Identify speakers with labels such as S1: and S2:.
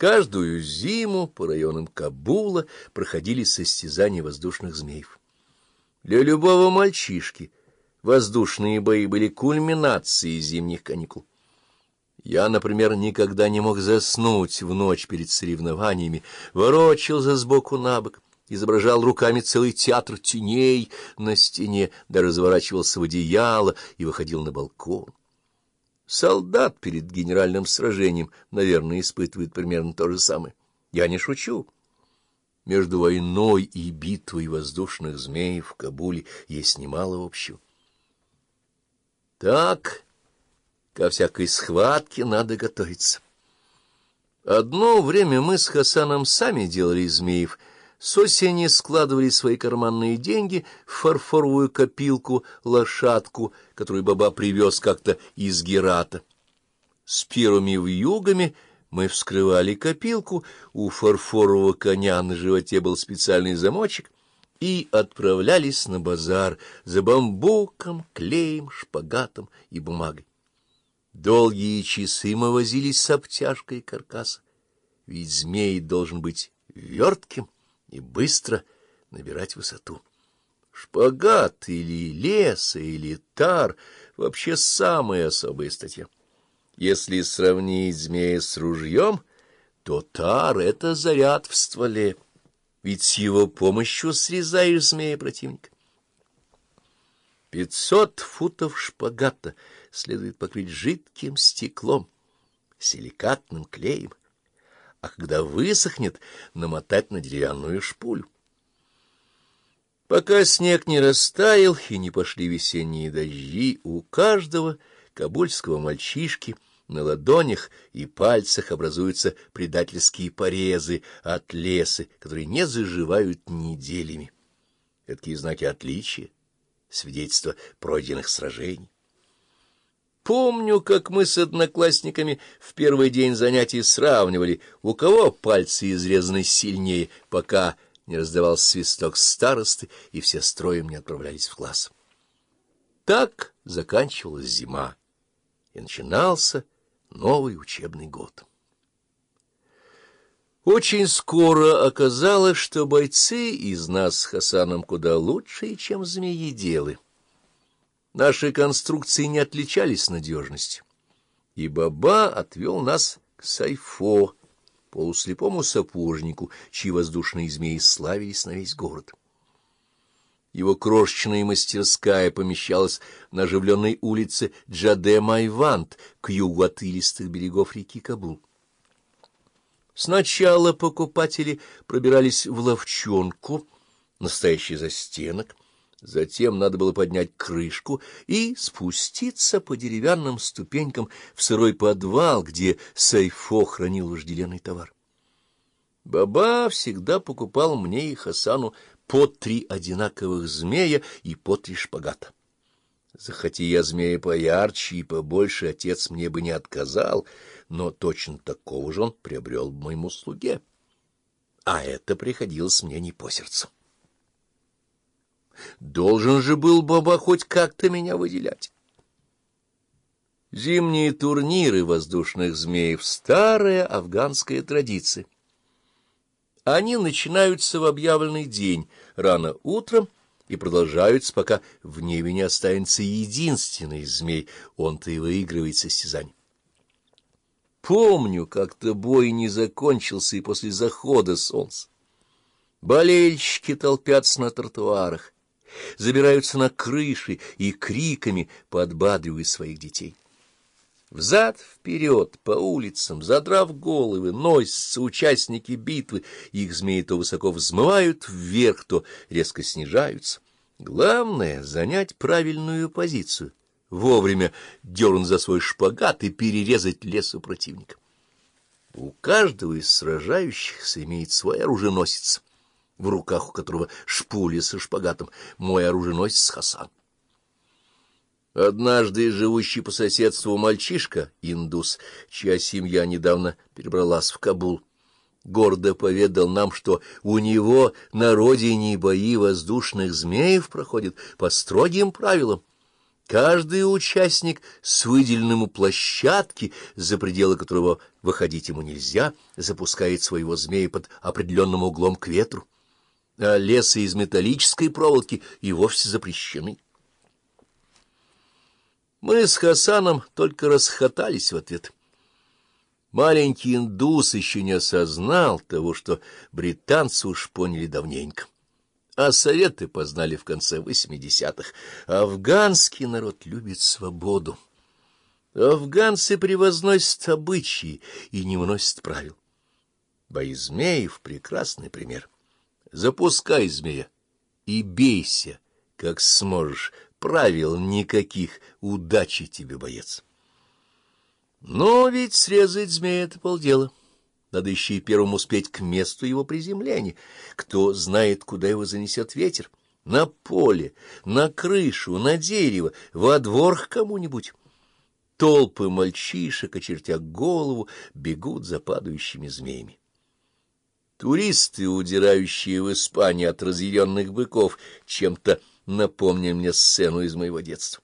S1: Каждую зиму по районам Кабула проходили состязания воздушных змеев. Для любого мальчишки воздушные бои были кульминацией зимних каникул. Я, например, никогда не мог заснуть в ночь перед соревнованиями, ворочался сбоку на бок, изображал руками целый театр теней на стене, да разворачивался в одеяло и выходил на балкон. Солдат перед генеральным сражением, наверное, испытывает примерно то же самое. Я не шучу. Между войной и битвой воздушных змей в Кабуле есть немало общего. Так... Ко всякой схватке надо готовиться. Одно время мы с Хасаном сами делали змеев. С осени складывали свои карманные деньги в фарфоровую копилку, лошадку, которую баба привез как-то из Герата. С первыми вьюгами мы вскрывали копилку, у фарфорового коня на животе был специальный замочек, и отправлялись на базар за бамбуком, клеем, шпагатом и бумагой. Долгие часы мы возились с обтяжкой каркаса, ведь змей должен быть вертким и быстро набирать высоту. Шпагат или лес или тар — вообще самая особая статья. Если сравнить змея с ружьем, то тар — это заряд в стволе, ведь с его помощью срезаешь змея противника. Пятьсот футов шпагата следует покрыть жидким стеклом, силикатным клеем, а когда высохнет, намотать на деревянную шпулю. Пока снег не растаял и не пошли весенние дожди, у каждого кабульского мальчишки на ладонях и пальцах образуются предательские порезы от леса, которые не заживают неделями. Такие знаки отличия свидетельство пройденных сражений. Помню, как мы с одноклассниками в первый день занятий сравнивали, у кого пальцы изрезаны сильнее, пока не раздавался свисток старосты, и все строем не отправлялись в класс. Так заканчивалась зима, и начинался новый учебный год. Очень скоро оказалось, что бойцы из нас с Хасаном куда лучшие, чем змееделы. Наши конструкции не отличались надежностью, и Баба отвел нас к Сайфо, полуслепому сапожнику, чьи воздушные змеи славились на весь город. Его крошечная мастерская помещалась на оживленной улице Джаде-Майвант к югу от илистых берегов реки Кабул. Сначала покупатели пробирались в ловчонку, настоящий застенок, затем надо было поднять крышку и спуститься по деревянным ступенькам в сырой подвал, где Сайфо хранил вожделенный товар. Баба всегда покупал мне и Хасану по три одинаковых змея и по три шпагата. Захоти я змея поярче и побольше, отец мне бы не отказал, но точно такого же он приобрел моему слуге. А это приходилось мне не по сердцу. Должен же был Баба хоть как-то меня выделять. Зимние турниры воздушных змеев — старая афганская традиция. Они начинаются в объявленный день, рано утром, и продолжаются, пока в небе не останется единственный змей, он-то и выигрывает состязание. Помню, как-то бой не закончился и после захода солнца. Болельщики толпятся на тротуарах, забираются на крыши и криками подбадривают своих детей. Взад-вперед, по улицам, задрав головы, носятся участники битвы, их змеи то высоко взмывают вверх, то резко снижаются. Главное — занять правильную позицию, вовремя дернуть за свой шпагат и перерезать лесу противника. У каждого из сражающихся имеет свой оруженосец, в руках у которого шпули со шпагатом, мой оруженосец Хасан. Однажды живущий по соседству мальчишка, индус, чья семья недавно перебралась в Кабул, гордо поведал нам, что у него на родине бои воздушных змеев проходят по строгим правилам. Каждый участник с выделенным у площадки, за пределы которого выходить ему нельзя, запускает своего змея под определенным углом к ветру, а лесы из металлической проволоки и вовсе запрещены. Мы с Хасаном только расхотались в ответ. Маленький индус еще не осознал того, что британцы уж поняли давненько. А советы познали в конце восьмидесятых. Афганский народ любит свободу. Афганцы превозносят обычаи и не выносят правил. Боизмеев — прекрасный пример. Запускай змея и бейся, как сможешь, правил никаких, удачи тебе, боец. Но ведь срезать змея — это полдела. Надо еще и первым успеть к месту его приземления. Кто знает, куда его занесет ветер? На поле, на крышу, на дерево, во двор к кому-нибудь. Толпы мальчишек, очертя голову, бегут за падающими змеями. Туристы, удирающие в Испанию от разъяренных быков, чем-то напомнили мне сцену из моего детства.